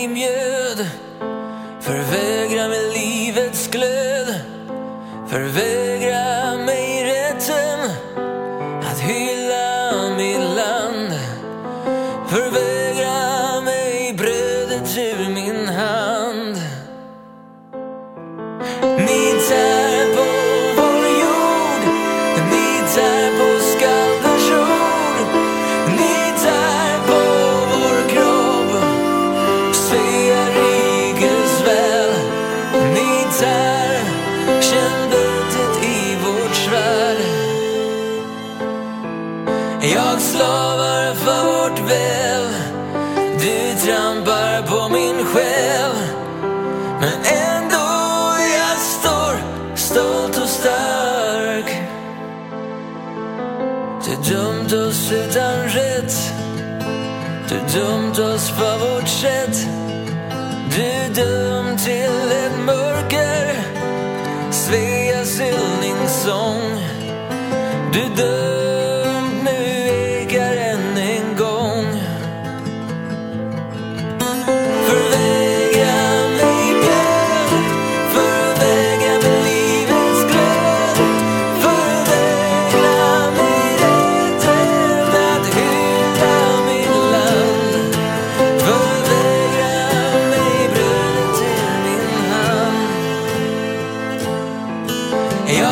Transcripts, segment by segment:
Förvägra mig mjöd Förvägra mig livets glöd. Förvägra mig rätten att hylla mitt land. Förvägra mig brödet ur min hand. Jag slavar för vårt väl. Du trampar på min själ. Men ändå jag står stolt och stark. Du dömde oss utan rätt. Du dömde oss för vårt sätt. Du dömd till ett mörker. Sveas hyllningssång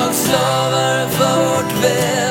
Jag slavar för vårt väl